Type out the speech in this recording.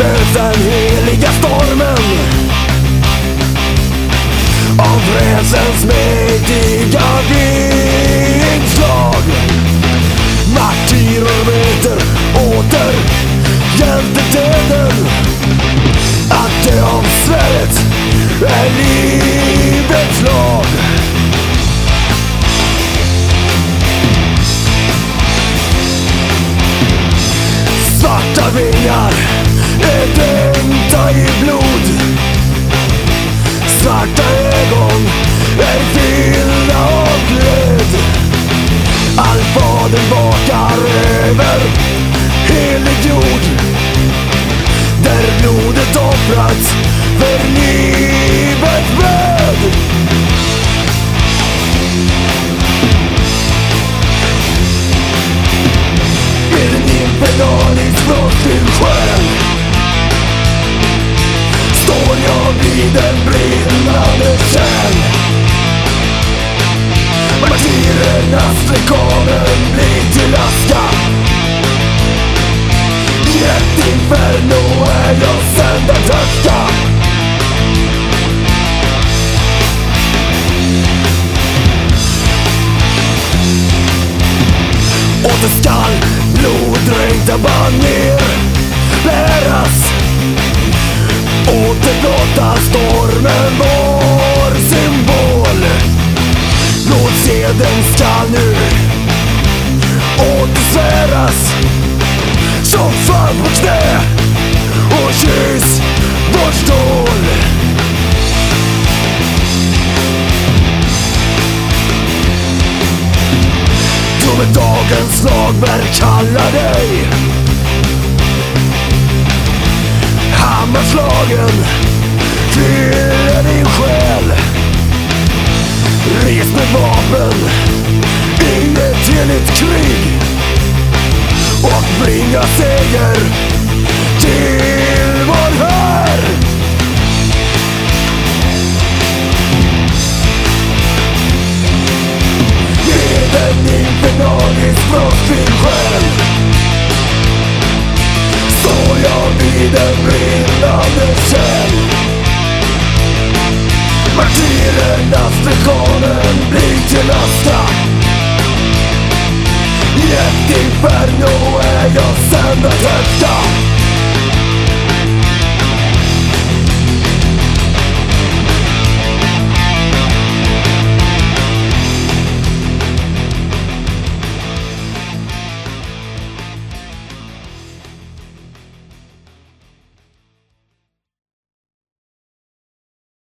möttes den heliga stormen. Av rädslans mäktiga vind Din själ. Står jag vid en brinnande käll. Martyrernas lekamen blir till aska. I ett inferno är jag sänd att härska. Åter skall blod baner bäras. Åter blotta stormen vår symbol. Blodsedeln skall nu återsväras. Som fall på knä och kyss vårt stål. Domedagens slagverk kallar dig. Slagen, fylla din själ. Res med vapen in i ett heligt krig. Och bringa seger till vår här. Med en infernalisk brottslig i den brinnande cell Martyrernas lekamen blir till asta I ett inferno är jag sänd att hämta.